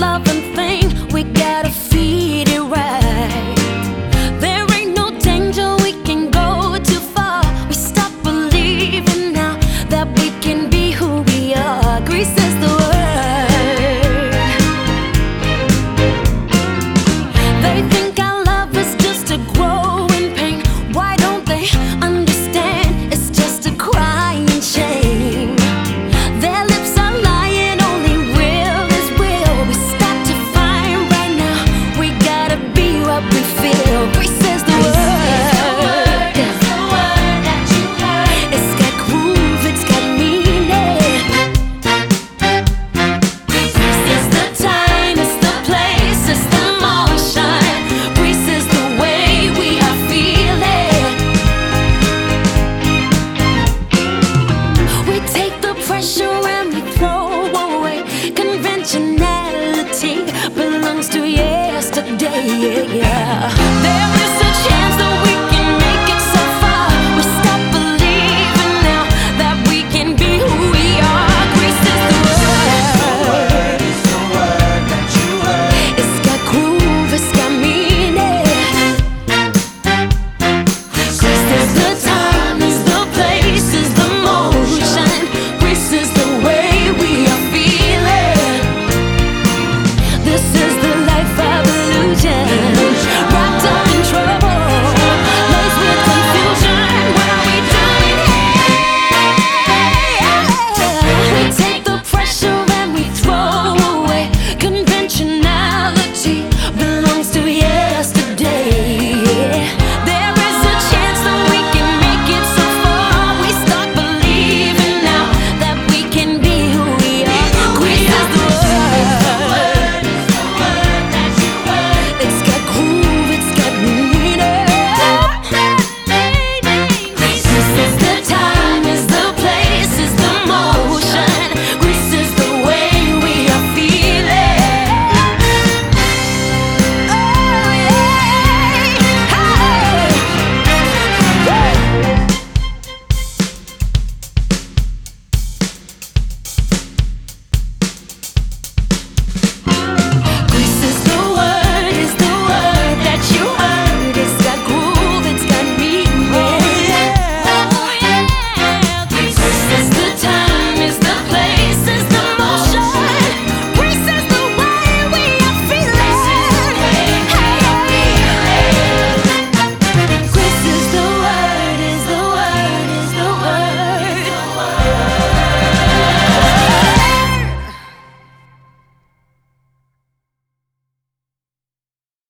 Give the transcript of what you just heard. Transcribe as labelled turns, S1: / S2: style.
S1: love yeah. There